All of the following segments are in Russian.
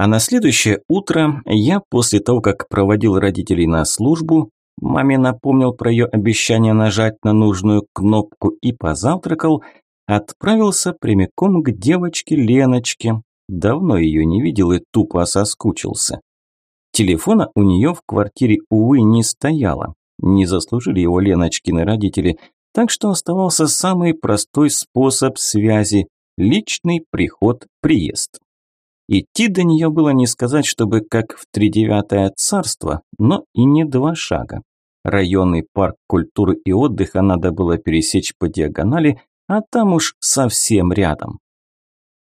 А на следующее утро я, после того, как проводил родителей на службу, маме напомнил про ее обещание нажать на нужную кнопку и позавтракал, отправился прямиком к девочке Леночке. Давно ее не видел и тупо соскучился. Телефона у нее в квартире, увы, не стояло. Не заслужили его Леночкины родители, так что оставался самый простой способ связи – личный приход-приезд. Идти до нее было не сказать, чтобы как в тридевятое царство, но и не два шага. Районный парк культуры и отдыха надо было пересечь по диагонали, а там уж совсем рядом.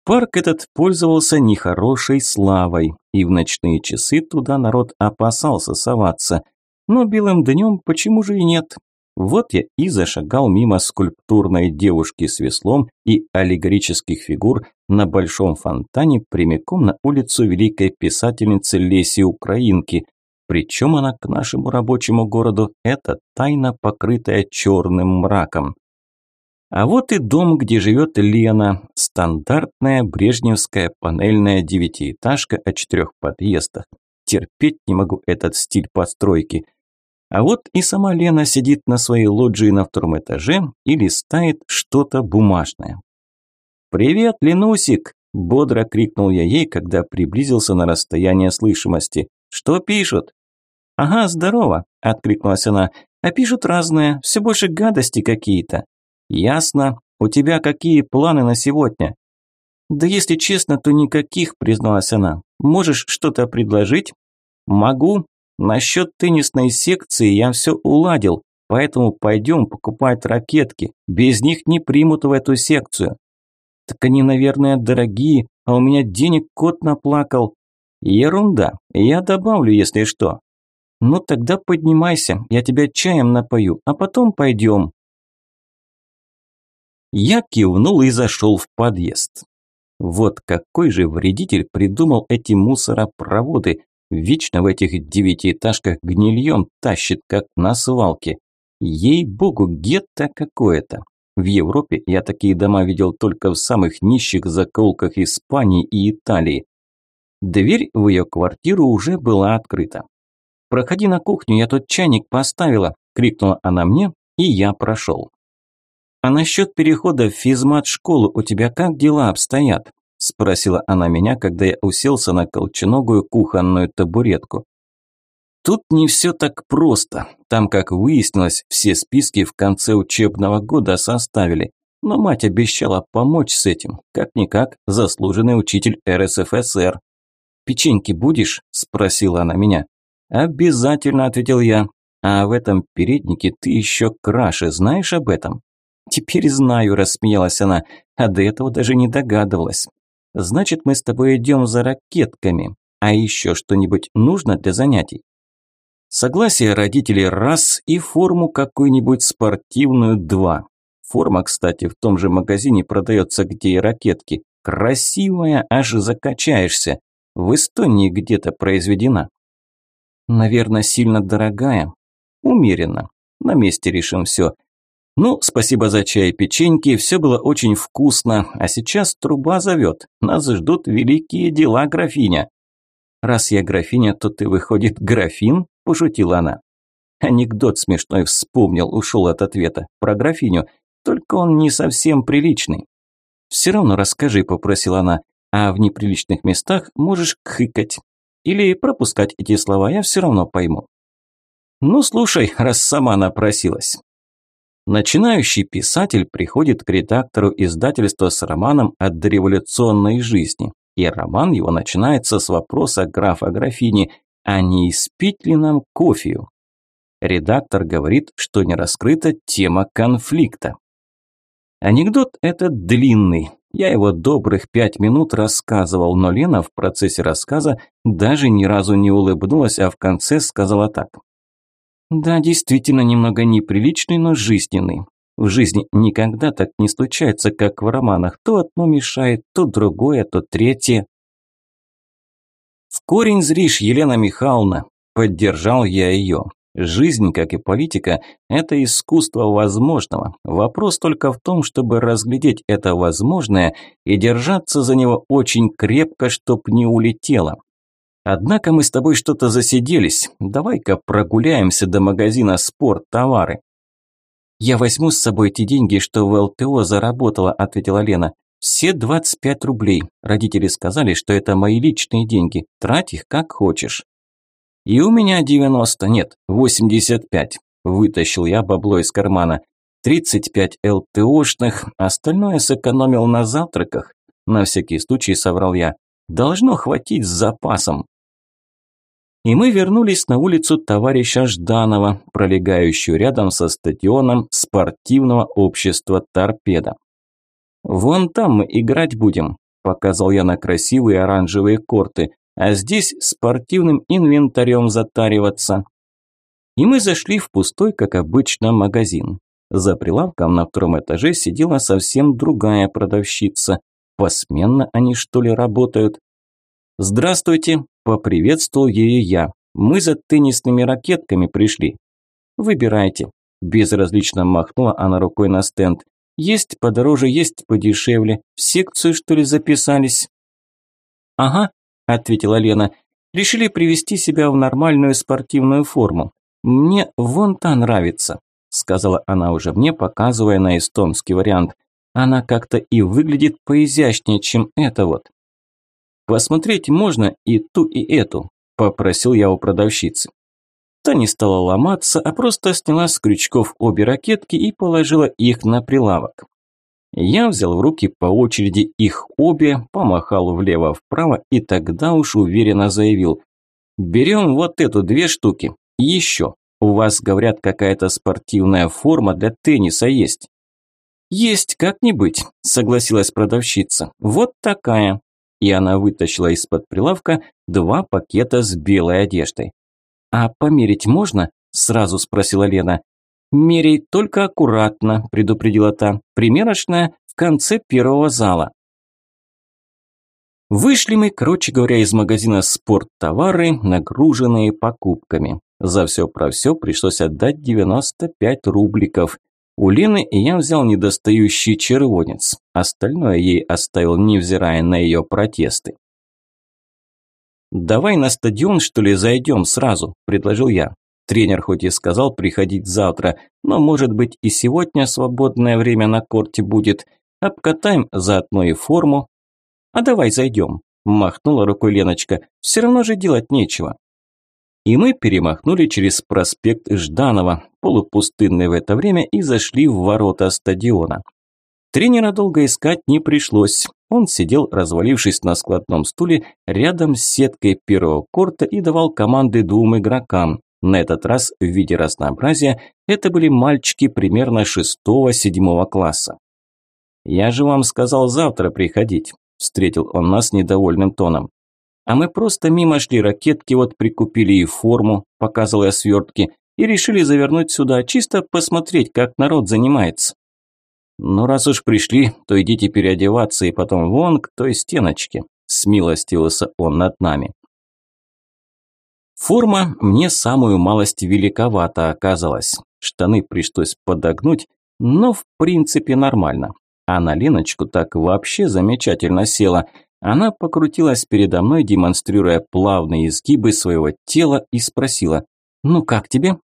Парк этот пользовался нехорошей славой, и в ночные часы туда народ опасался соваться. Но белым днем почему же и нет? Вот я и зашагал мимо скульптурной девушки с веслом и аллегорических фигур на большом фонтане прямиком на улицу великой писательницы Леси Украинки. Причем она к нашему рабочему городу – это тайна, покрытая черным мраком. А вот и дом, где живет Лена. Стандартная брежневская панельная девятиэтажка о четырех подъездах. Терпеть не могу этот стиль постройки – а вот и сама Лена сидит на своей лоджии на втором этаже и листает что-то бумажное. «Привет, Ленусик!» – бодро крикнул я ей, когда приблизился на расстояние слышимости. «Что пишут?» «Ага, здорово!» – откликнулась она. «А пишут разное, все больше гадости какие-то». «Ясно. У тебя какие планы на сегодня?» «Да если честно, то никаких», – призналась она. «Можешь что-то предложить?» «Могу. Насчет теннисной секции я все уладил, поэтому пойдем покупать ракетки. Без них не примут в эту секцию. Так они, наверное, дорогие, а у меня денег кот наплакал. Ерунда, я добавлю, если что. Ну тогда поднимайся, я тебя чаем напою, а потом пойдем. Я кивнул и зашел в подъезд. Вот какой же вредитель придумал эти мусоропроводы. Вечно в этих девятиэтажках гнильем тащит, как на свалке. Ей-богу, гетто какое-то. В Европе я такие дома видел только в самых нищих закоулках Испании и Италии. Дверь в ее квартиру уже была открыта. «Проходи на кухню, я тут чайник поставила», – крикнула она мне, и я прошел. «А насчет перехода в физмат-школу у тебя как дела обстоят?» – спросила она меня, когда я уселся на колченогую кухонную табуретку. Тут не все так просто. Там, как выяснилось, все списки в конце учебного года составили. Но мать обещала помочь с этим. Как-никак, заслуженный учитель РСФСР. «Печеньки будешь?» – спросила она меня. «Обязательно», – ответил я. «А в этом переднике ты еще краше, знаешь об этом?» «Теперь знаю», – рассмеялась она, а до этого даже не догадывалась. Значит, мы с тобой идем за ракетками. А еще что-нибудь нужно для занятий? Согласие родителей раз и форму какую-нибудь спортивную два. Форма, кстати, в том же магазине продается, где и ракетки. Красивая, аж закачаешься. В Эстонии где-то произведена. Наверное, сильно дорогая. Умеренно. На месте решим все. Ну, спасибо за чай и печеньки, все было очень вкусно, а сейчас труба зовет. Нас ждут великие дела, графиня. Раз я графиня, то ты, выходит, графин? Пошутила она. Анекдот смешной вспомнил, ушел от ответа. Про графиню. Только он не совсем приличный. Все равно расскажи, попросила она. А в неприличных местах можешь кхыкать. Или пропускать эти слова, я все равно пойму. Ну, слушай, раз сама напросилась. Начинающий писатель приходит к редактору издательства с романом о дореволюционной жизни. И роман его начинается с вопроса графа-графини, а не испить ли нам кофею? Редактор говорит, что не раскрыта тема конфликта. Анекдот этот длинный. Я его добрых пять минут рассказывал, но Лена в процессе рассказа даже ни разу не улыбнулась, а в конце сказала так. Да, действительно немного неприличный, но жизненный. В жизни никогда так не случается, как в романах. То одно мешает, то другое, то третье. В корень зришь, Елена Михайловна, поддержал я ее. Жизнь, как и политика, это искусство возможного. Вопрос только в том, чтобы разглядеть это возможное и держаться за него очень крепко, чтоб не улетело. Однако мы с тобой что-то засиделись. Давай-ка прогуляемся до магазина «Спорттовары». «Я возьму с собой те деньги, что в ЛТО заработала», – ответила Лена. «Все 25 рублей. Родители сказали, что это мои личные деньги. Трать их как хочешь». «И у меня 90, нет, 85», – вытащил я бабло из кармана. 35 ЛТОшных, остальное сэкономил на завтраках. На всякий случай соврал я. Должно хватить с запасом. И мы вернулись на улицу товарища Жданова, пролегающую рядом со стадионом спортивного общества «Торпеда». «Вон там мы играть будем», – показал я на красивые оранжевые корты а здесь спортивным инвентарем затариваться. И мы зашли в пустой, как обычно, магазин. За прилавком на втором этаже сидела совсем другая продавщица. Посменно они что ли работают? «Здравствуйте», – поприветствовал ее я. «Мы за теннисными ракетками пришли». «Выбирайте». Безразлично махнула она рукой на стенд. «Есть подороже, есть подешевле. В секцию, что ли, записались?» «Ага, ответила Лена. Решили привести себя в нормальную спортивную форму. Мне вон та нравится, сказала она уже мне, показывая на эстонский вариант. Она как-то и выглядит поизящнее, чем это вот. Посмотреть можно и ту, и эту, попросил я у продавщицы. Та не стала ломаться, а просто сняла с крючков обе ракетки и положила их на прилавок. Я взял в руки по очереди их обе, помахал влево-вправо и тогда уж уверенно заявил. «Берем вот эту две штуки. Еще. У вас, говорят, какая-то спортивная форма для тенниса есть». «Есть, как не быть», – согласилась продавщица. «Вот такая». И она вытащила из-под прилавка два пакета с белой одеждой. «А померить можно?» – сразу спросила Лена. «Меряй только аккуратно», – предупредила та. «Примерочная в конце первого зала». Вышли мы, короче говоря, из магазина «Спорттовары», нагруженные покупками. За все про все пришлось отдать 95 рубликов. У Лены я взял недостающий червонец. Остальное ей оставил, невзирая на ее протесты. «Давай на стадион, что ли, зайдем сразу», – предложил я. Тренер хоть и сказал приходить завтра, но может быть и сегодня свободное время на корте будет. Обкатаем заодно и форму. А давай зайдем, махнула рукой Леночка. Все равно же делать нечего. И мы перемахнули через проспект Жданова, полупустынный в это время, и зашли в ворота стадиона. Тренера долго искать не пришлось. Он сидел, развалившись на складном стуле, рядом с сеткой первого корта и давал команды двум игрокам. На этот раз в виде разнообразия это были мальчики примерно шестого-седьмого класса. «Я же вам сказал завтра приходить», – встретил он нас недовольным тоном. «А мы просто мимо шли, ракетки вот прикупили и форму», – показывал я свертки, и решили завернуть сюда, чисто посмотреть, как народ занимается. «Ну, раз уж пришли, то идите переодеваться и потом вон к той стеночке», – смилостивился он над нами. Форма мне самую малость великовата оказалась. Штаны пришлось подогнуть, но в принципе нормально. А на Леночку так вообще замечательно села. Она покрутилась передо мной, демонстрируя плавные изгибы своего тела и спросила «Ну как тебе?»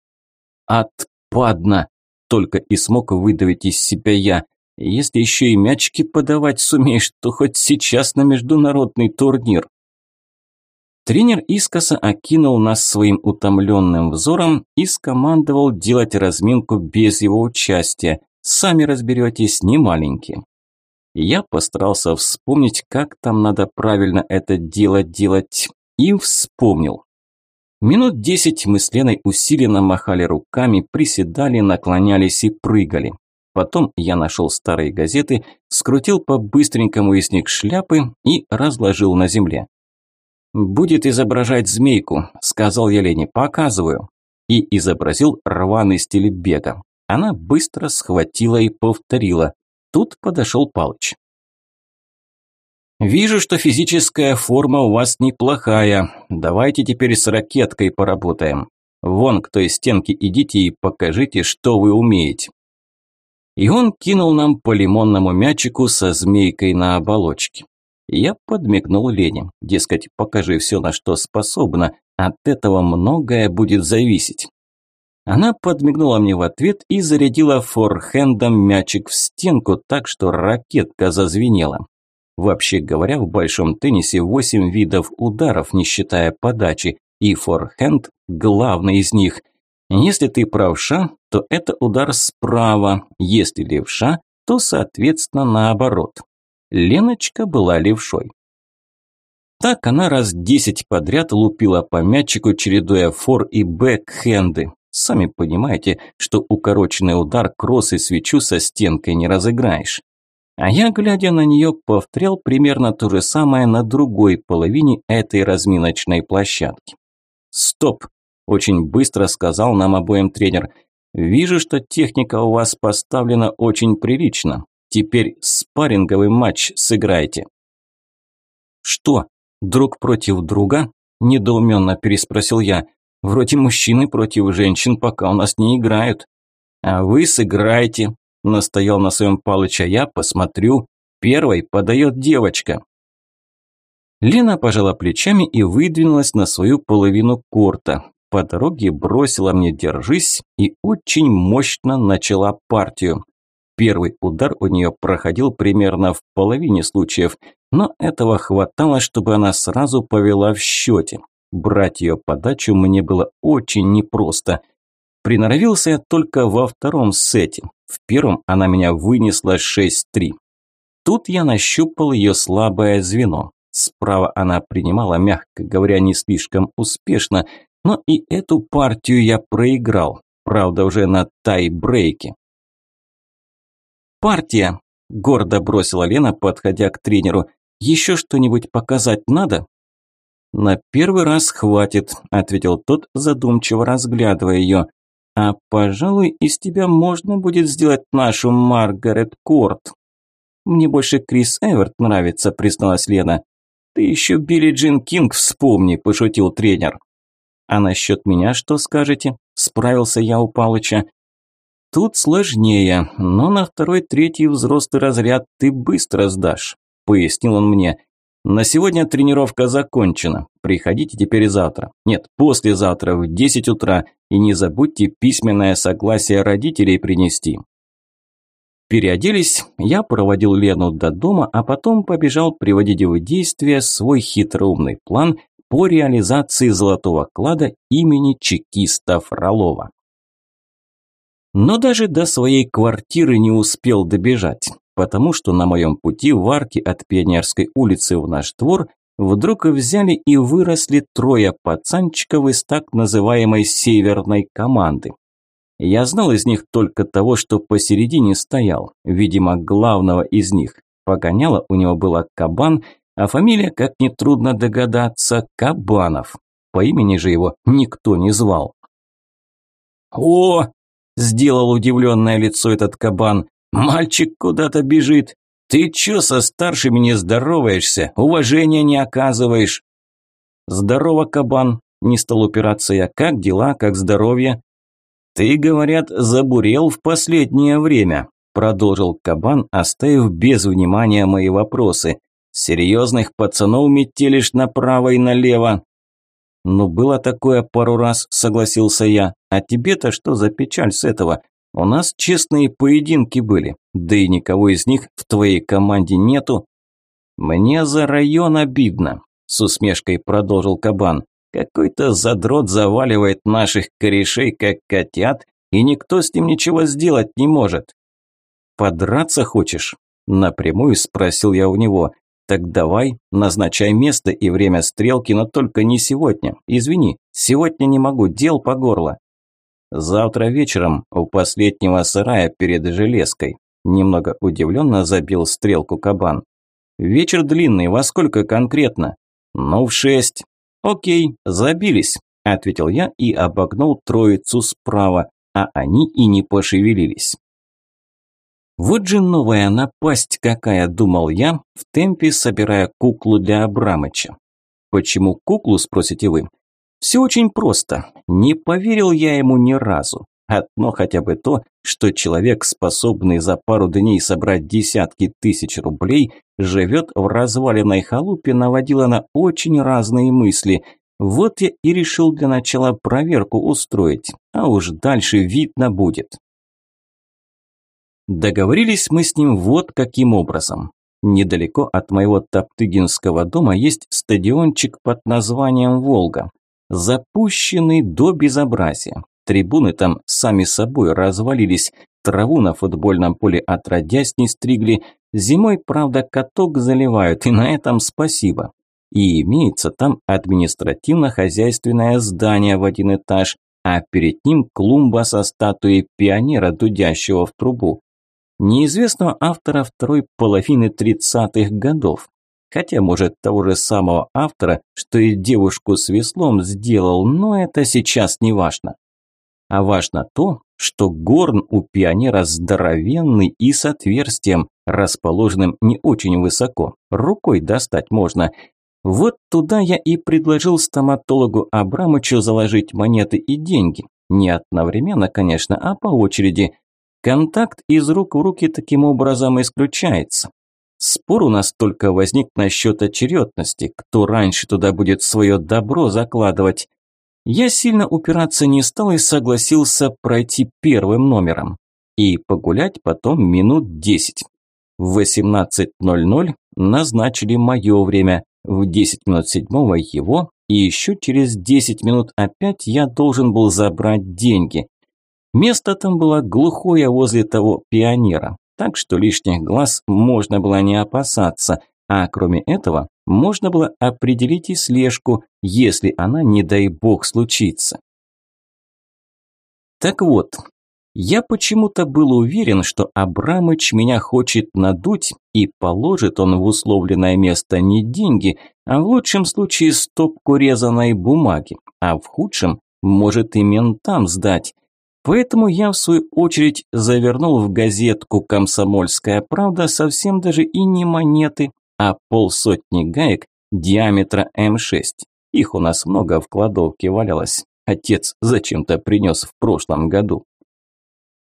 «Отпадно!» – только и смог выдавить из себя я. «Если еще и мячики подавать сумеешь, то хоть сейчас на международный турнир». Тренер искоса окинул нас своим утомленным взором и скомандовал делать разминку без его участия. Сами разберетесь, не маленькие. Я постарался вспомнить, как там надо правильно это дело делать, и вспомнил. Минут десять мы с Леной усиленно махали руками, приседали, наклонялись и прыгали. Потом я нашел старые газеты, скрутил по-быстренькому из них шляпы и разложил на земле. «Будет изображать змейку», – сказал я Лене, – «показываю». И изобразил рваный стиль бега. Она быстро схватила и повторила. Тут подошел Палыч. «Вижу, что физическая форма у вас неплохая. Давайте теперь с ракеткой поработаем». Вон к той стенке идите и покажите, что вы умеете. И он кинул нам по лимонному мячику со змейкой на оболочке. Я подмигнул Лене, дескать, покажи все, на что способна, от этого многое будет зависеть. Она подмигнула мне в ответ и зарядила форхендом мячик в стенку так, что ракетка зазвенела. Вообще говоря, в большом теннисе 8 видов ударов, не считая подачи, и форхенд – главный из них. Если ты правша, то это удар справа, если левша, то, соответственно, наоборот. Леночка была левшой. Так она раз десять подряд лупила по мячику, чередуя фор и бэкхенды. Сами понимаете, что укороченный удар кросс и свечу со стенкой не разыграешь. А я, глядя на нее, повторял примерно то же самое на другой половине этой разминочной площадки. «Стоп!» – очень быстро сказал нам обоим тренер. «Вижу, что техника у вас поставлена очень прилично. Теперь спарринговый матч сыграйте». «Что, друг против друга?» – недоуменно переспросил я. «Вроде мужчины против женщин пока у нас не играют». «А вы сыграйте», – настоял на своем Палыча я, посмотрю. Первой подает девочка. Лена пожала плечами и выдвинулась на свою половину корта. По дороге бросила мне «держись» и очень мощно начала партию. Первый удар у нее проходил примерно в половине случаев, но этого хватало, чтобы она сразу повела в счете. Брать ее подачу мне было очень непросто. Приноровился я только во втором сете. В первом она меня вынесла 6-3. Тут я нащупал ее слабое звено. Справа она принимала, мягко говоря, не слишком успешно, но и эту партию я проиграл, правда уже на тай-брейке. «Партия!» – гордо бросила Лена, подходя к тренеру. «Еще что-нибудь показать надо?» «На первый раз хватит», – ответил тот, задумчиво разглядывая ее. «А, пожалуй, из тебя можно будет сделать нашу Маргарет Корт». «Мне больше Крис Эверт нравится», – призналась Лена. «Ты еще Билли Джин Кинг вспомни», – пошутил тренер. «А насчет меня что скажете?» – справился я у Палыча. «Тут сложнее, но на второй-третий взрослый разряд ты быстро сдашь», – пояснил он мне. «На сегодня тренировка закончена. Приходите теперь завтра. Нет, послезавтра в 10 утра. И не забудьте письменное согласие родителей принести. Переоделись, я проводил Лену до дома, а потом побежал приводить в действие свой хитроумный план по реализации золотого клада имени чекиста Фролова. Но даже до своей квартиры не успел добежать, потому что на моем пути в арке от Пионерской улицы в наш двор вдруг взяли и выросли трое пацанчиков из так называемой «северной команды». Я знал из них только того, что посередине стоял, видимо, главного из них. Погоняло у него было Кабан, а фамилия, как нетрудно догадаться, Кабанов. По имени же его никто не звал. «О!» – сделал удивленное лицо этот кабан. «Мальчик куда-то бежит. Ты чё со старшими не здороваешься, уважения не оказываешь?» «Здорово, кабан», – не стал упираться я. «Как дела, как здоровье?» «Ты, говорят, забурел в последнее время», – продолжил Кабан, оставив без внимания мои вопросы. «Серьезных пацанов метелишь направо и налево». «Ну, было такое пару раз», – согласился я. «А тебе-то что за печаль с этого? У нас честные поединки были, да и никого из них в твоей команде нету». «Мне за район обидно», – с усмешкой продолжил Кабан. Какой-то задрот заваливает наших корешей, как котят, и никто с ним ничего сделать не может. «Подраться хочешь?» – напрямую спросил я у него. «Так давай, назначай место и время стрелки, но только не сегодня. Извини, сегодня не могу, дел по горло». «Завтра вечером у последнего сарая перед железкой», – немного удивленно забил стрелку кабан. «Вечер длинный, во сколько конкретно?» «Ну, в шесть». «Окей, забились», – ответил я и обогнул троицу справа, а они и не пошевелились. Вот же новая напасть какая, думал я, в темпе собирая куклу для Абрамыча. Почему куклу, спросите вы? Все очень просто. Не поверил я ему ни разу. Одно хотя бы то, что человек, способный за пару дней собрать десятки тысяч рублей, живет в разваленной халупе, наводило на очень разные мысли. Вот я и решил для начала проверку устроить, а уж дальше видно будет. Договорились мы с ним вот каким образом. Недалеко от моего Топтыгинского дома есть стадиончик под названием «Волга». Запущенный до безобразия. Трибуны там сами собой развалились, траву на футбольном поле отродясь не стригли, зимой, правда, каток заливают, и на этом спасибо. И имеется там административно-хозяйственное здание в один этаж, а перед ним клумба со статуей пионера, дудящего в трубу. Неизвестного автора второй половины 30-х годов. Хотя, может, того же самого автора, что и девушку с веслом сделал, но это сейчас не важно. А важно то, что горн у пионера здоровенный и с отверстием, расположенным не очень высоко, рукой достать можно. Вот туда я и предложил стоматологу Абрамычу заложить монеты и деньги. Не одновременно, конечно, а по очереди. Контакт из рук в руки таким образом исключается. Спор у нас только возник насчет очередности, кто раньше туда будет свое добро закладывать. Я сильно упираться не стал и согласился пройти первым номером. И погулять потом минут десять. В 18.00 назначили мое время, в 10 минут седьмого его, и еще через 10 минут опять я должен был забрать деньги. Место там было глухое возле того пионера, так что лишних глаз можно было не опасаться, а кроме этого можно было определить и слежку, если она, не дай бог, случится. Так вот, я почему-то был уверен, что Абрамыч меня хочет надуть, и положит он в условленное место не деньги, а в лучшем случае стопку резаной бумаги, а в худшем может и ментам сдать. Поэтому я, в свою очередь, завернул в газетку «Комсомольская правда» совсем даже и не монеты, а полсотни гаек диаметра М6. Их у нас много в кладовке валялось. Отец зачем-то принес в прошлом году.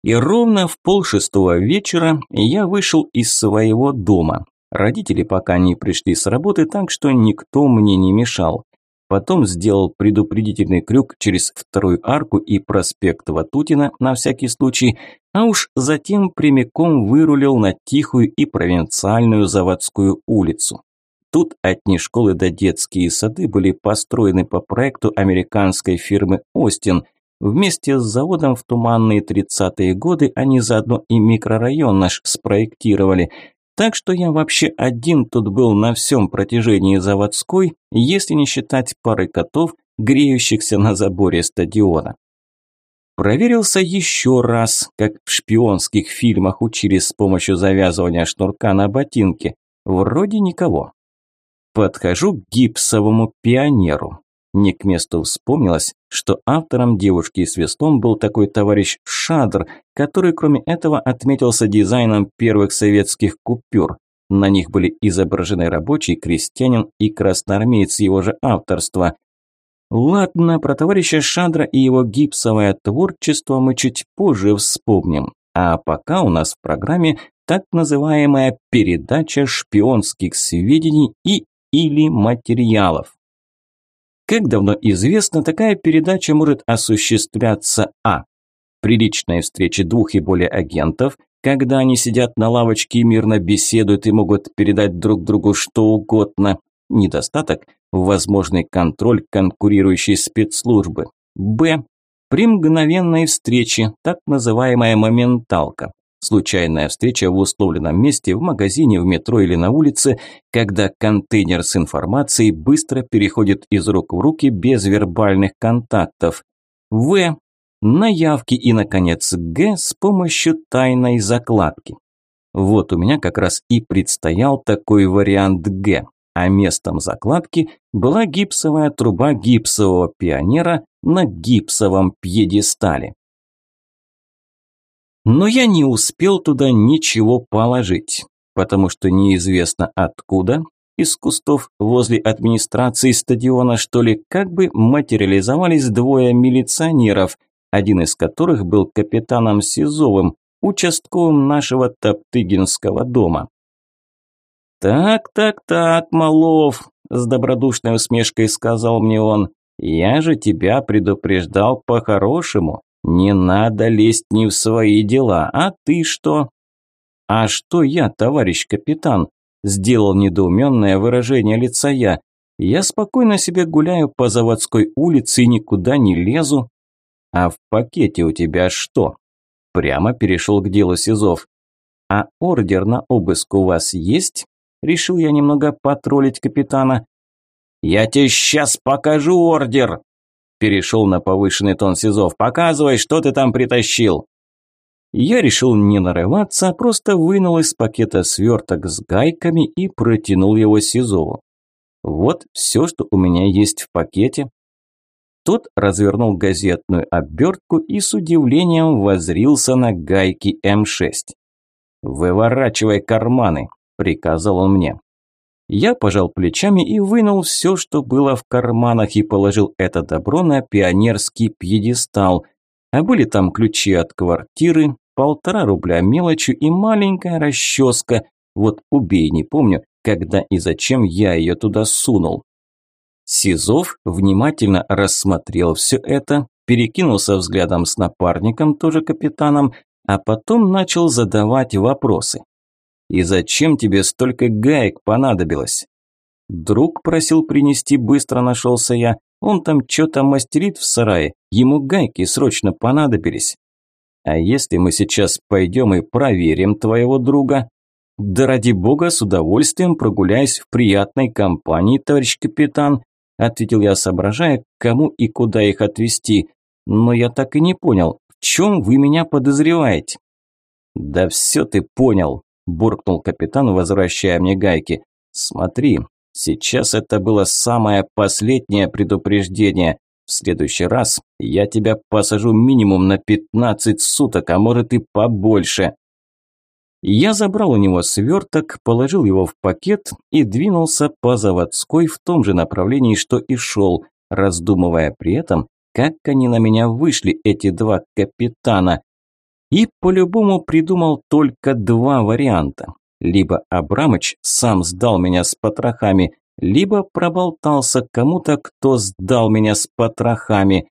И ровно в полшестого вечера я вышел из своего дома. Родители пока не пришли с работы, так что никто мне не мешал. Потом сделал предупредительный крюк через вторую арку и проспект Ватутина на всякий случай, а уж затем прямиком вырулил на тихую и провинциальную заводскую улицу. Тут одни школы до детские сады были построены по проекту американской фирмы «Остин». Вместе с заводом в туманные 30-е годы они заодно и микрорайон наш спроектировали – так что я вообще один тут был на всем протяжении заводской, если не считать пары котов, греющихся на заборе стадиона. Проверился еще раз, как в шпионских фильмах учили с помощью завязывания шнурка на ботинке. Вроде никого. Подхожу к гипсовому пионеру. Не к месту вспомнилось, что автором девушки с веслом был такой товарищ Шадр, который кроме этого отметился дизайном первых советских купюр. На них были изображены рабочий, крестьянин и красноармеец его же авторства. Ладно, про товарища Шадра и его гипсовое творчество мы чуть позже вспомним. А пока у нас в программе так называемая передача шпионских сведений и или материалов. Как давно известно, такая передача может осуществляться а. При личной встрече двух и более агентов, когда они сидят на лавочке и мирно беседуют и могут передать друг другу что угодно. Недостаток – возможный контроль конкурирующей спецслужбы. Б. При мгновенной встрече, так называемая моменталка. Случайная встреча в условленном месте, в магазине, в метро или на улице, когда контейнер с информацией быстро переходит из рук в руки без вербальных контактов. В. Наявки и, наконец, Г с помощью тайной закладки. Вот у меня как раз и предстоял такой вариант Г, а местом закладки была гипсовая труба гипсового пионера на гипсовом пьедестале. Но я не успел туда ничего положить, потому что неизвестно откуда из кустов возле администрации стадиона, что ли, как бы материализовались двое милиционеров, один из которых был капитаном Сизовым, участковым нашего Топтыгинского дома. «Так, так, так, Малов», – с добродушной усмешкой сказал мне он, – «я же тебя предупреждал по-хорошему. Не надо лезть не в свои дела, а ты что?» «А что я, товарищ капитан?» – сделал недоуменное выражение лица я. «Я спокойно себе гуляю по заводской улице и никуда не лезу». «А в пакете у тебя что?» Прямо перешел к делу Сизов. «А ордер на обыск у вас есть?» Решил я немного потроллить капитана. «Я тебе сейчас покажу ордер!» Перешел на повышенный тон Сизов. «Показывай, что ты там притащил!» Я решил не нарываться, а просто вынул из пакета сверток с гайками и протянул его Сизову. Вот все, что у меня есть в пакете. Тот развернул газетную обертку и с удивлением возрился на гайки М6. «Выворачивай карманы», – приказал он мне. Я пожал плечами и вынул все, что было в карманах, и положил это добро на пионерский пьедестал. А были там ключи от квартиры, полтора рубля мелочью и маленькая расческа. Вот убей, не помню, когда и зачем я ее туда сунул. Сизов внимательно рассмотрел все это, перекинулся взглядом с напарником, тоже капитаном, а потом начал задавать вопросы. И зачем тебе столько гаек понадобилось? Друг просил принести, быстро нашелся я. Он там что-то мастерит в сарае, ему гайки срочно понадобились. А если мы сейчас пойдем и проверим твоего друга? Да ради бога, с удовольствием прогуляюсь в приятной компании, товарищ капитан, ответил я, соображая, кому и куда их отвезти. Но я так и не понял, в чем вы меня подозреваете? Да все ты понял, буркнул капитан, возвращая мне гайки. Смотри, сейчас это было самое последнее предупреждение. В следующий раз я тебя посажу минимум на 15 суток, а может и побольше. Я забрал у него сверток, положил его в пакет и двинулся по заводской в том же направлении, что и шел, раздумывая при этом, как они на меня вышли, эти два капитана, и по-любому придумал только два варианта. Либо Абрамыч сам сдал меня с потрохами, либо проболтался кому-то, кто сдал меня с потрохами.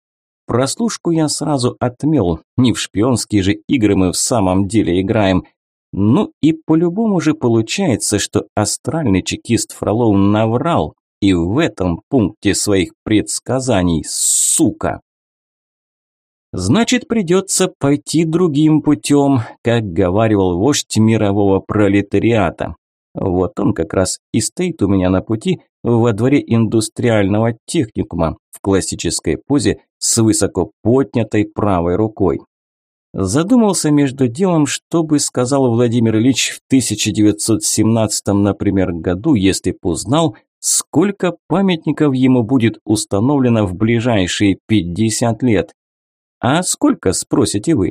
Прослушку я сразу отмел, не в шпионские же игры мы в самом деле играем. Ну и по-любому же получается, что астральный чекист Фролов наврал, и в этом пункте своих предсказаний, сука. Значит, придется пойти другим путем, как говаривал вождь мирового пролетариата. Вот он как раз и стоит у меня на пути во дворе индустриального техникума в классической позе с высоко поднятой правой рукой. Задумался между делом, что бы сказал Владимир Ильич в 1917, например, году, если б узнал, сколько памятников ему будет установлено в ближайшие 50 лет. А сколько, спросите вы?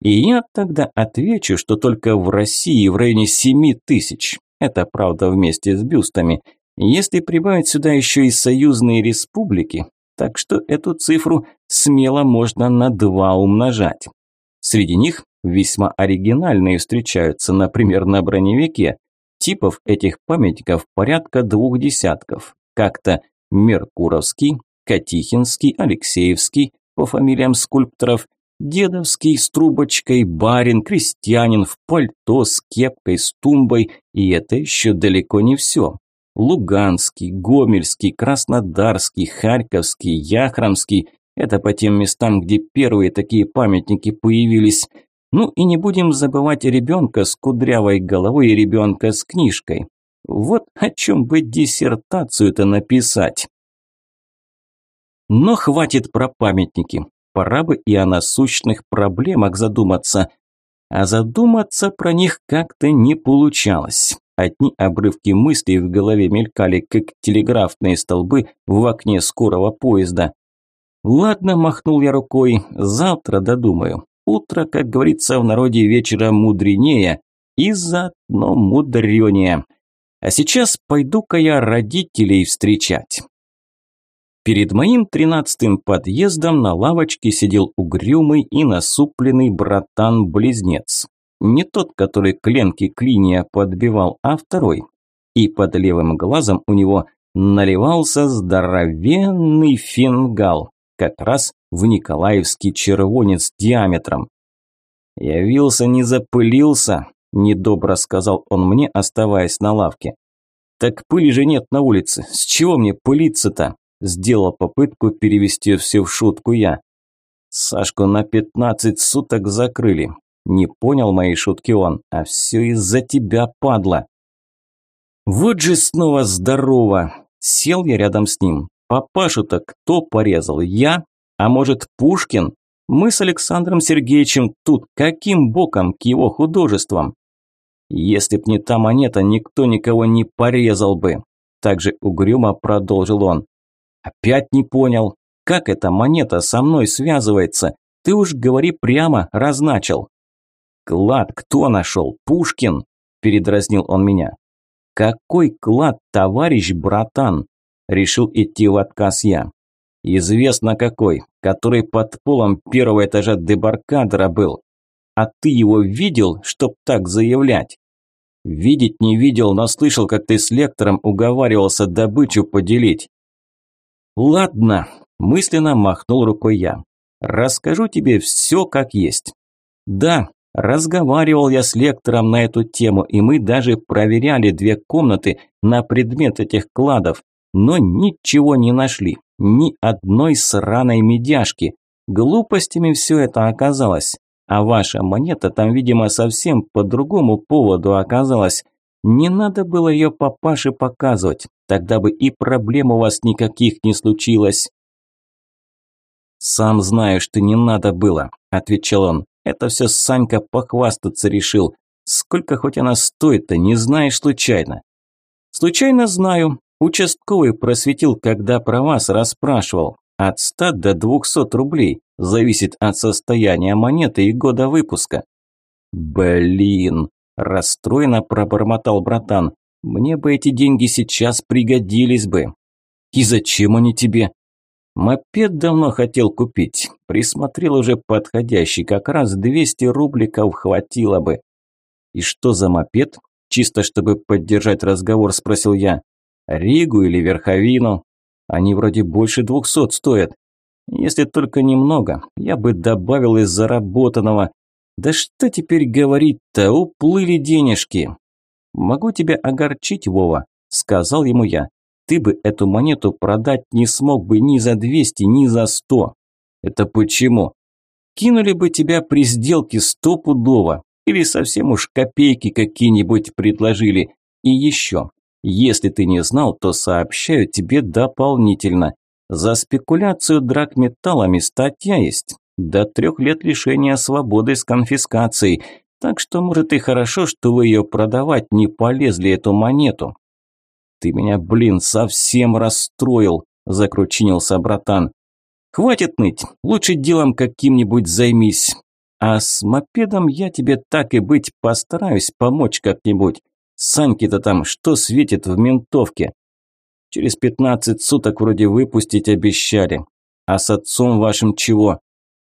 И я тогда отвечу, что только в России в районе 7 тысяч. Это правда вместе с бюстами. Если прибавить сюда еще и союзные республики, так что эту цифру смело можно на два умножать. Среди них весьма оригинальные встречаются, например, на броневике. Типов этих памятников порядка двух десятков. Как-то Меркуровский, Катихинский, Алексеевский, по фамилиям скульпторов, Дедовский с трубочкой, барин, крестьянин в пальто с кепкой, с тумбой, и это еще далеко не все. Луганский, Гомельский, Краснодарский, Харьковский, Яхромский – это по тем местам, где первые такие памятники появились. Ну и не будем забывать ребенка с кудрявой головой и ребенка с книжкой. Вот о чем бы диссертацию-то написать. Но хватит про памятники. Пора бы и о насущных проблемах задуматься. А задуматься про них как-то не получалось. Одни обрывки мыслей в голове мелькали, как телеграфные столбы в окне скорого поезда. «Ладно», – махнул я рукой, – «завтра додумаю. Утро, как говорится в народе, вечера мудренее и заодно мудренее. А сейчас пойду-ка я родителей встречать. Перед моим тринадцатым подъездом на лавочке сидел угрюмый и насупленный братан-близнец. Не тот, который кленки клиния подбивал, а второй. И под левым глазом у него наливался здоровенный фингал, как раз в Николаевский червонец диаметром. «Явился, не запылился», – недобро сказал он мне, оставаясь на лавке. «Так пыли же нет на улице, с чего мне пылиться-то?» Сделал попытку перевести все в шутку я. Сашку на пятнадцать суток закрыли. Не понял моей шутки он, а все из-за тебя, падла. Вот же снова здорово. Сел я рядом с ним. Папашу-то кто порезал? Я? А может, Пушкин? Мы с Александром Сергеевичем тут каким боком к его художествам? Если б не та монета, никто никого не порезал бы. Также угрюмо продолжил он. Опять не понял, как эта монета со мной связывается? Ты уж говори прямо, разначил. Клад кто нашел? Пушкин? Передразнил он меня. Какой клад, товарищ братан? Решил идти в отказ я. Известно какой, который под полом первого этажа дебаркадера был. А ты его видел, чтоб так заявлять? Видеть не видел, но слышал, как ты с лектором уговаривался добычу поделить. «Ладно», – мысленно махнул рукой я. «Расскажу тебе все как есть». «Да, разговаривал я с лектором на эту тему, и мы даже проверяли две комнаты на предмет этих кладов, но ничего не нашли, ни одной сраной медяшки. Глупостями все это оказалось. А ваша монета там, видимо, совсем по другому поводу оказалась. Не надо было ее папаше показывать, тогда бы и проблем у вас никаких не случилось. «Сам знаю, что не надо было», – отвечал он. «Это все Санька похвастаться решил. Сколько хоть она стоит-то, не знаешь случайно?» «Случайно знаю. Участковый просветил, когда про вас расспрашивал. От ста до двухсот рублей. Зависит от состояния монеты и года выпуска». «Блин!» Расстроенно пробормотал братан. Мне бы эти деньги сейчас пригодились бы. И зачем они тебе? Мопед давно хотел купить. Присмотрел уже подходящий, как раз 200 рубликов хватило бы. И что за мопед? Чисто чтобы поддержать разговор, спросил я. Ригу или Верховину? Они вроде больше двухсот стоят. Если только немного, я бы добавил из заработанного. Да что теперь говорить-то, уплыли денежки. Могу тебя огорчить, Вова, сказал ему я. Ты бы эту монету продать не смог бы ни за 200, ни за 100. Это почему? Кинули бы тебя при сделке стопудово, или совсем уж копейки какие-нибудь предложили. И еще, если ты не знал, то сообщаю тебе дополнительно. За спекуляцию драгметаллами статья есть. До трех лет лишения свободы с конфискацией. Так что, может, и хорошо, что вы ее продавать не полезли, эту монету. Ты меня, блин, совсем расстроил, закручинился братан. Хватит ныть, лучше делом каким-нибудь займись. А с мопедом я тебе так и быть постараюсь помочь как-нибудь. Саньки-то там что светит в ментовке? Через пятнадцать суток вроде выпустить обещали. А с отцом вашим чего?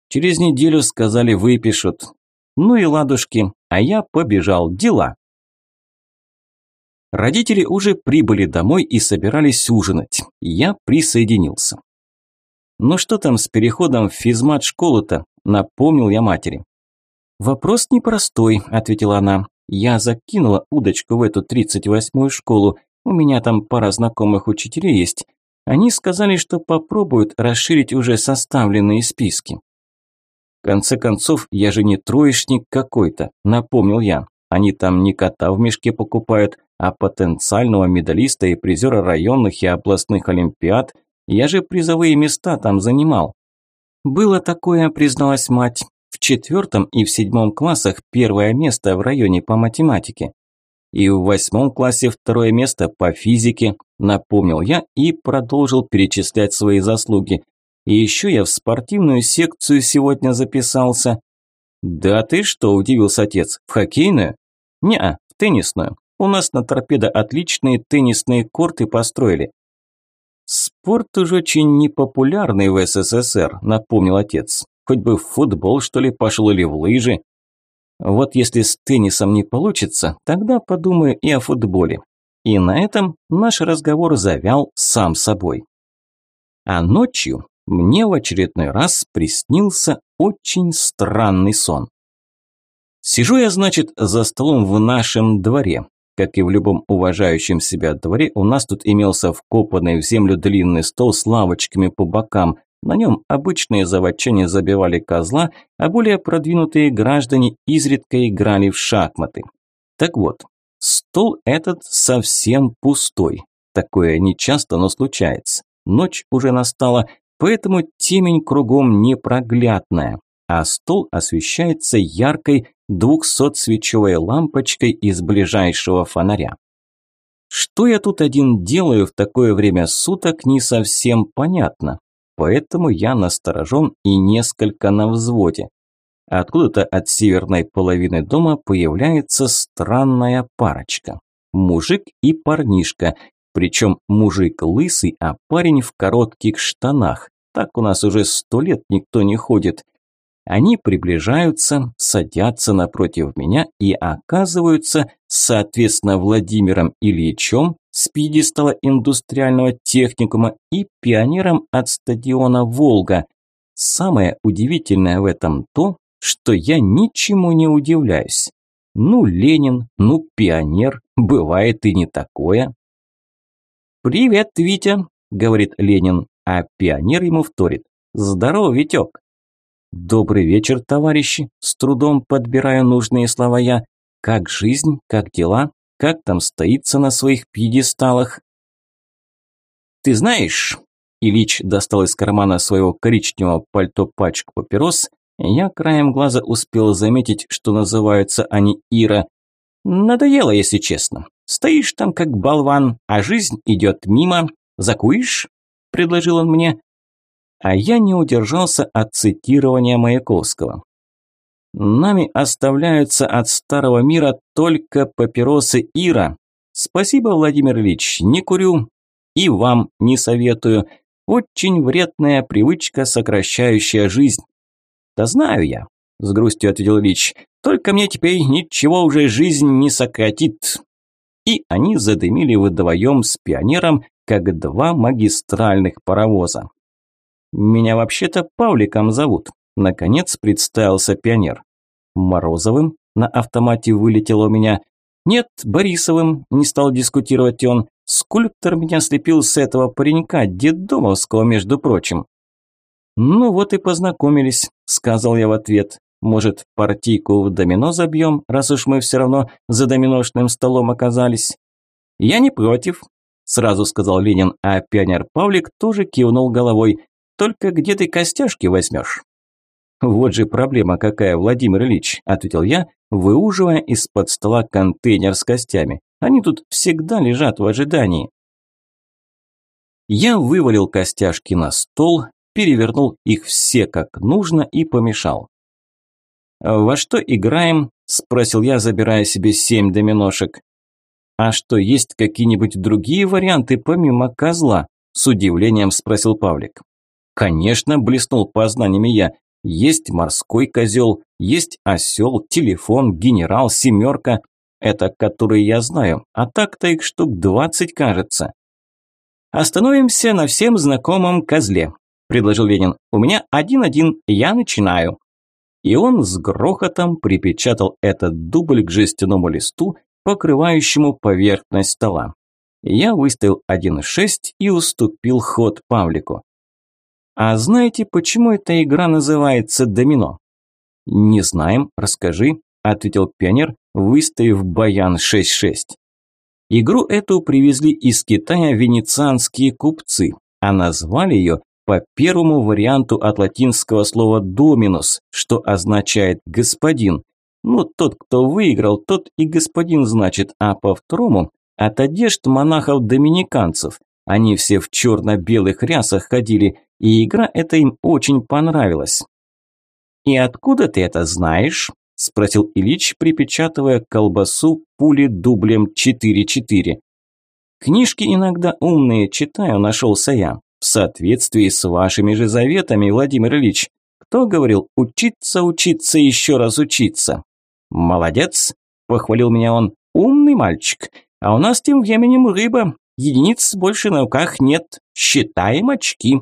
Через неделю сказали выпишут. Ну и ладушки, а я побежал, дела. Родители уже прибыли домой и собирались ужинать. Я присоединился. «Ну что там с переходом в физмат-школу-то?» – напомнил я матери. «Вопрос непростой», – ответила она. «Я закинула удочку в эту 38-ю школу. У меня там пара знакомых учителей есть. Они сказали, что попробуют расширить уже составленные списки конце концов, я же не троечник какой-то, напомнил я. Они там не кота в мешке покупают, а потенциального медалиста и призера районных и областных олимпиад. Я же призовые места там занимал. Было такое, призналась мать. В четвертом и в седьмом классах первое место в районе по математике. И в восьмом классе второе место по физике, напомнил я и продолжил перечислять свои заслуги. И еще я в спортивную секцию сегодня записался. Да ты что, удивился отец, в хоккейную? Не, в теннисную. У нас на торпедо отличные теннисные корты построили. Спорт уже очень непопулярный в СССР, напомнил отец. Хоть бы в футбол, что ли, пошел или в лыжи. Вот если с теннисом не получится, тогда подумаю и о футболе. И на этом наш разговор завял сам собой. А ночью мне в очередной раз приснился очень странный сон. Сижу я, значит, за столом в нашем дворе. Как и в любом уважающем себя дворе, у нас тут имелся вкопанный в землю длинный стол с лавочками по бокам. На нем обычные заводчане забивали козла, а более продвинутые граждане изредка играли в шахматы. Так вот, стол этот совсем пустой. Такое нечасто, но случается. Ночь уже настала, поэтому темень кругом непроглядная, а стол освещается яркой 200-свечевой лампочкой из ближайшего фонаря. Что я тут один делаю в такое время суток, не совсем понятно, поэтому я насторожен и несколько на взводе. Откуда-то от северной половины дома появляется странная парочка. Мужик и парнишка, причем мужик лысый, а парень в коротких штанах. Так у нас уже сто лет никто не ходит. Они приближаются, садятся напротив меня и оказываются, соответственно, Владимиром Ильичем с пьедестала индустриального техникума и пионером от стадиона «Волга». Самое удивительное в этом то, что я ничему не удивляюсь. Ну, Ленин, ну, пионер, бывает и не такое. «Привет, Витя», – говорит Ленин, а пионер ему вторит. «Здорово, Витек». «Добрый вечер, товарищи!» С трудом подбираю нужные слова я. «Как жизнь? Как дела? Как там стоится на своих пьедесталах?» «Ты знаешь...» Ильич достал из кармана своего коричневого пальто пачку папирос. Я краем глаза успел заметить, что называются они Ира. «Надоело, если честно. Стоишь там как болван, а жизнь идет мимо. Закуешь?» – предложил он мне а я не удержался от цитирования Маяковского. Нами оставляются от старого мира только папиросы Ира. Спасибо, Владимир Ильич, не курю. И вам не советую. Очень вредная привычка, сокращающая жизнь. Да знаю я, с грустью ответил Ильич. Только мне теперь ничего уже жизнь не сократит. И они задымили вдвоем с пионером, как два магистральных паровоза. «Меня вообще-то Павликом зовут», – наконец представился пионер. «Морозовым?» – на автомате вылетело у меня. «Нет, Борисовым», – не стал дискутировать он. «Скульптор меня слепил с этого паренька, деддомовского, между прочим». «Ну вот и познакомились», – сказал я в ответ. «Может, партийку в домино забьем, раз уж мы все равно за доминошным столом оказались?» «Я не против», – сразу сказал Ленин, а пионер Павлик тоже кивнул головой. Только где ты костяшки возьмешь?» «Вот же проблема какая, Владимир Ильич», – ответил я, выуживая из-под стола контейнер с костями. «Они тут всегда лежат в ожидании». Я вывалил костяшки на стол, перевернул их все как нужно и помешал. «Во что играем?» – спросил я, забирая себе семь доминошек. «А что, есть какие-нибудь другие варианты помимо козла?» – с удивлением спросил Павлик. Конечно, блеснул познаниями я. Есть морской козел, есть осел, телефон, генерал, семерка. Это которые я знаю, а так-то их штук двадцать кажется. Остановимся на всем знакомом козле, предложил Ленин. У меня один-один, я начинаю. И он с грохотом припечатал этот дубль к жестяному листу, покрывающему поверхность стола. Я выставил 1,6 и уступил ход Павлику. А знаете, почему эта игра называется домино? Не знаем, расскажи, ответил пионер, выставив баян 6-6. Игру эту привезли из Китая венецианские купцы, а назвали ее по первому варианту от латинского слова «доминус», что означает «господин». Ну, тот, кто выиграл, тот и господин значит, а по второму – от одежд монахов-доминиканцев. Они все в черно-белых рясах ходили, и игра эта им очень понравилась. «И откуда ты это знаешь?» – спросил Ильич, припечатывая колбасу пули дублем 4-4. «Книжки иногда умные читаю, нашелся я. В соответствии с вашими же заветами, Владимир Ильич. Кто говорил учиться, учиться, еще раз учиться?» «Молодец!» – похвалил меня он. «Умный мальчик. А у нас тем временем рыба. Единиц больше на руках нет. Считаем очки».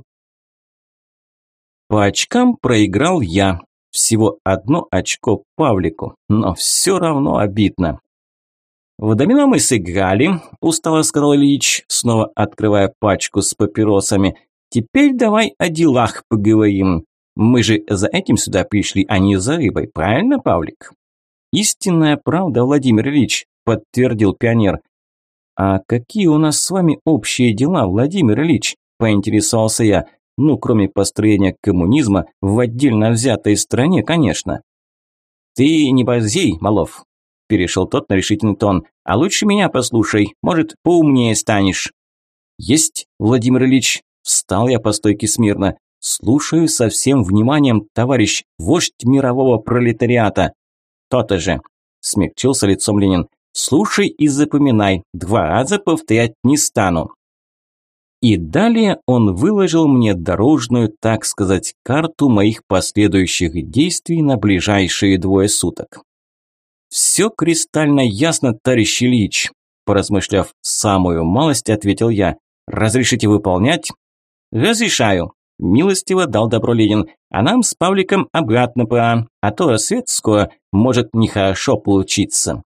По очкам проиграл я. Всего одно очко Павлику, но все равно обидно. «В домино мы сыграли», – устало сказал Ильич, снова открывая пачку с папиросами. «Теперь давай о делах поговорим. Мы же за этим сюда пришли, а не за рыбой, правильно, Павлик?» «Истинная правда, Владимир Ильич», – подтвердил пионер. «А какие у нас с вами общие дела, Владимир Ильич?» – поинтересовался я. Ну, кроме построения коммунизма в отдельно взятой стране, конечно. «Ты не борзей, Малов», – перешел тот на решительный тон. «А лучше меня послушай, может, поумнее станешь». «Есть, Владимир Ильич», – встал я по стойке смирно. «Слушаю со всем вниманием, товарищ вождь мирового пролетариата». «То-то же», – смягчился лицом Ленин. «Слушай и запоминай, два раза повторять не стану». И далее он выложил мне дорожную, так сказать, карту моих последующих действий на ближайшие двое суток. «Все кристально ясно, товарищ Ильич», – поразмышляв самую малость, ответил я. «Разрешите выполнять?» «Разрешаю», – милостиво дал добро Ленин. «А нам с Павликом обратно пора, а то рассвет скоро может нехорошо получиться».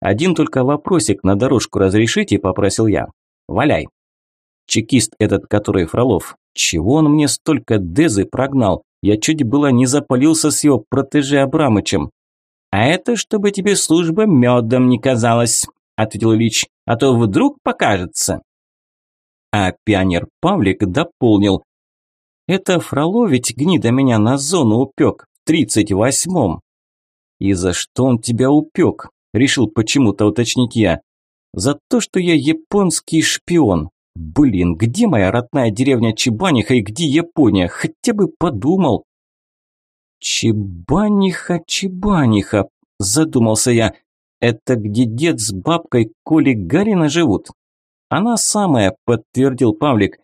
«Один только вопросик на дорожку разрешите», – попросил я. «Валяй». Чекист этот, который Фролов. Чего он мне столько дезы прогнал? Я чуть было не запалился с его протеже Абрамычем. А это чтобы тебе служба медом не казалась, ответил Ильич, а то вдруг покажется. А пионер Павлик дополнил. Это Фролов ведь гнида меня на зону упек в тридцать восьмом. И за что он тебя упек? Решил почему-то уточнить я. За то, что я японский шпион. Блин, где моя родная деревня Чебаниха и где Япония? Хотя бы подумал. Чебаниха, Чебаниха, задумался я. Это где дед с бабкой Коли Гарина живут? Она самая, подтвердил Павлик.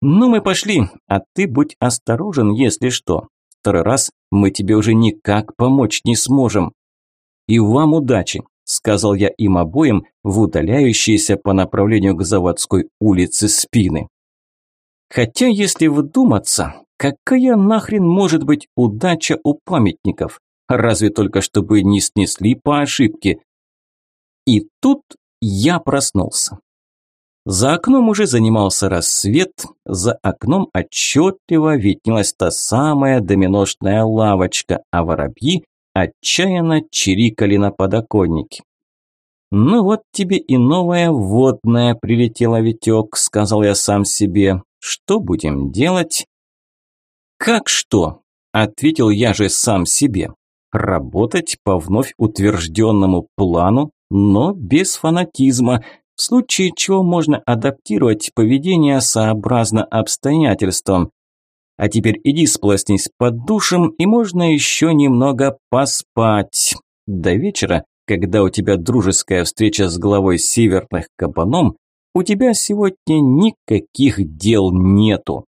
Ну мы пошли, а ты будь осторожен, если что. Второй раз мы тебе уже никак помочь не сможем. И вам удачи сказал я им обоим в удаляющиеся по направлению к заводской улице спины. Хотя, если вдуматься, какая нахрен может быть удача у памятников? Разве только чтобы не снесли по ошибке. И тут я проснулся. За окном уже занимался рассвет, за окном отчетливо виднелась та самая доминошная лавочка, а воробьи отчаянно чирикали на подоконнике. «Ну вот тебе и новая водная прилетела, Витек», – сказал я сам себе. «Что будем делать?» «Как что?» – ответил я же сам себе. «Работать по вновь утвержденному плану, но без фанатизма, в случае чего можно адаптировать поведение сообразно обстоятельствам. А теперь иди сплоснись под душем, и можно еще немного поспать. До вечера, когда у тебя дружеская встреча с главой северных кабаном, у тебя сегодня никаких дел нету.